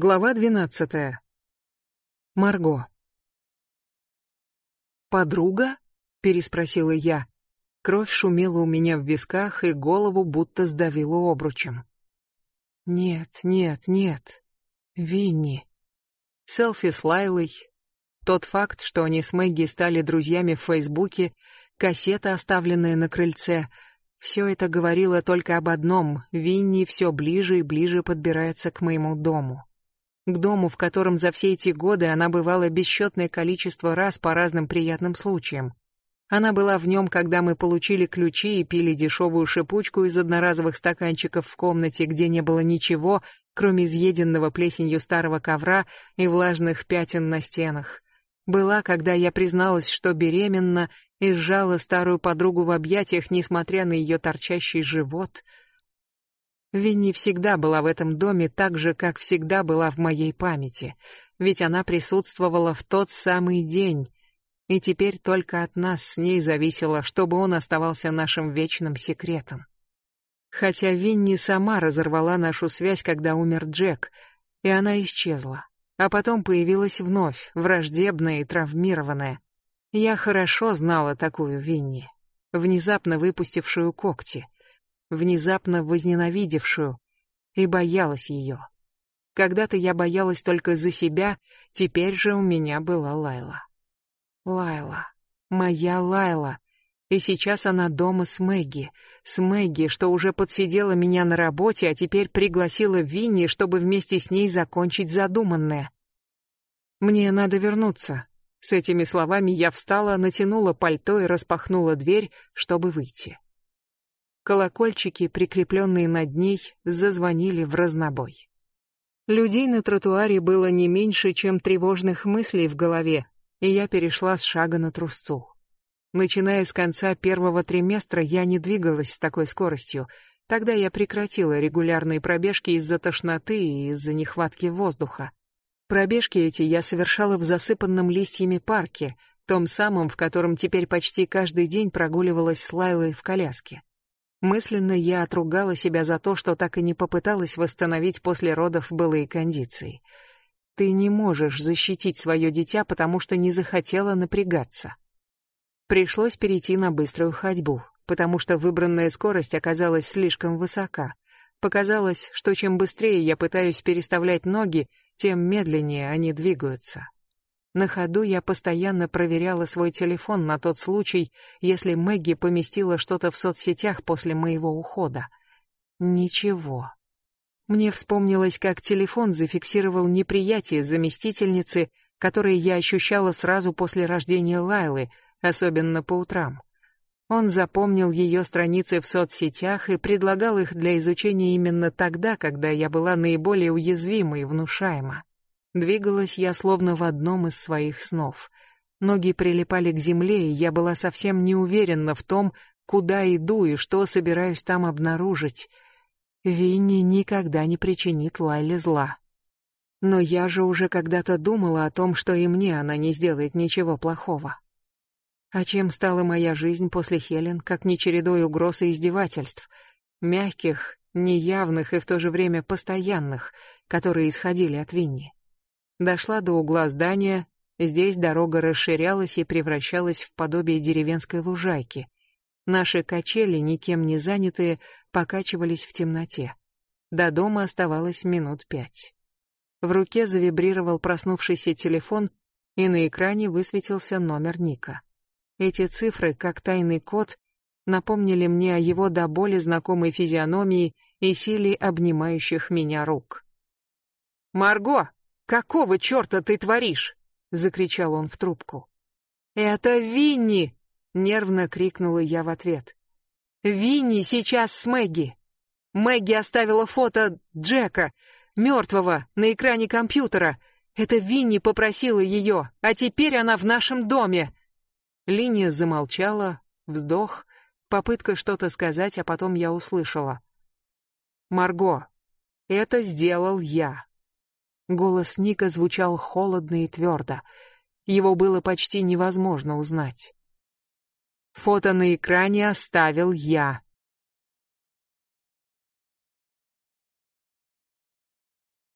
Глава двенадцатая. Марго. «Подруга?» — переспросила я. Кровь шумела у меня в висках, и голову будто сдавило обручем. «Нет, нет, нет. Винни». Селфи с Лайлой. Тот факт, что они с Мэгги стали друзьями в Фейсбуке, кассета, оставленная на крыльце — все это говорило только об одном — Винни все ближе и ближе подбирается к моему дому к дому, в котором за все эти годы она бывала бесчетное количество раз по разным приятным случаям. Она была в нем, когда мы получили ключи и пили дешевую шипучку из одноразовых стаканчиков в комнате, где не было ничего, кроме изъеденного плесенью старого ковра и влажных пятен на стенах. Была, когда я призналась, что беременна, и сжала старую подругу в объятиях, несмотря на ее торчащий живот — Винни всегда была в этом доме так же, как всегда была в моей памяти, ведь она присутствовала в тот самый день, и теперь только от нас с ней зависело, чтобы он оставался нашим вечным секретом. Хотя Винни сама разорвала нашу связь, когда умер Джек, и она исчезла, а потом появилась вновь, враждебная и травмированная. Я хорошо знала такую Винни, внезапно выпустившую когти — внезапно возненавидевшую, и боялась ее. Когда-то я боялась только за себя, теперь же у меня была Лайла. Лайла, моя Лайла, и сейчас она дома с Мэгги, с Мэгги, что уже подсидела меня на работе, а теперь пригласила Винни, чтобы вместе с ней закончить задуманное. Мне надо вернуться. С этими словами я встала, натянула пальто и распахнула дверь, чтобы выйти. Колокольчики, прикрепленные над ней, зазвонили в разнобой. Людей на тротуаре было не меньше, чем тревожных мыслей в голове, и я перешла с шага на трусцу. Начиная с конца первого триместра я не двигалась с такой скоростью. Тогда я прекратила регулярные пробежки из-за тошноты и из-за нехватки воздуха. Пробежки эти я совершала в засыпанном листьями парке, том самом, в котором теперь почти каждый день прогуливалась с Лайлой в коляске. Мысленно я отругала себя за то, что так и не попыталась восстановить после родов былые кондиции. Ты не можешь защитить свое дитя, потому что не захотела напрягаться. Пришлось перейти на быструю ходьбу, потому что выбранная скорость оказалась слишком высока. Показалось, что чем быстрее я пытаюсь переставлять ноги, тем медленнее они двигаются. На ходу я постоянно проверяла свой телефон на тот случай, если Мэгги поместила что-то в соцсетях после моего ухода. Ничего. Мне вспомнилось, как телефон зафиксировал неприятие заместительницы, которое я ощущала сразу после рождения Лайлы, особенно по утрам. Он запомнил ее страницы в соцсетях и предлагал их для изучения именно тогда, когда я была наиболее уязвима и внушаема. Двигалась я словно в одном из своих снов. Ноги прилипали к земле, и я была совсем не уверена в том, куда иду и что собираюсь там обнаружить. Винни никогда не причинит Лайле зла. Но я же уже когда-то думала о том, что и мне она не сделает ничего плохого. А чем стала моя жизнь после Хелен, как не чередой угроз и издевательств, мягких, неявных и в то же время постоянных, которые исходили от Винни? Дошла до угла здания, здесь дорога расширялась и превращалась в подобие деревенской лужайки. Наши качели, никем не занятые, покачивались в темноте. До дома оставалось минут пять. В руке завибрировал проснувшийся телефон, и на экране высветился номер Ника. Эти цифры, как тайный код, напомнили мне о его до боли знакомой физиономии и силе обнимающих меня рук. «Марго!» «Какого черта ты творишь?» — закричал он в трубку. «Это Винни!» — нервно крикнула я в ответ. «Винни сейчас с Мэгги!» Мэгги оставила фото Джека, мертвого, на экране компьютера. Это Винни попросила ее, а теперь она в нашем доме. Линия замолчала, вздох, попытка что-то сказать, а потом я услышала. «Марго, это сделал я». Голос Ника звучал холодно и твердо. Его было почти невозможно узнать. Фото на экране оставил я.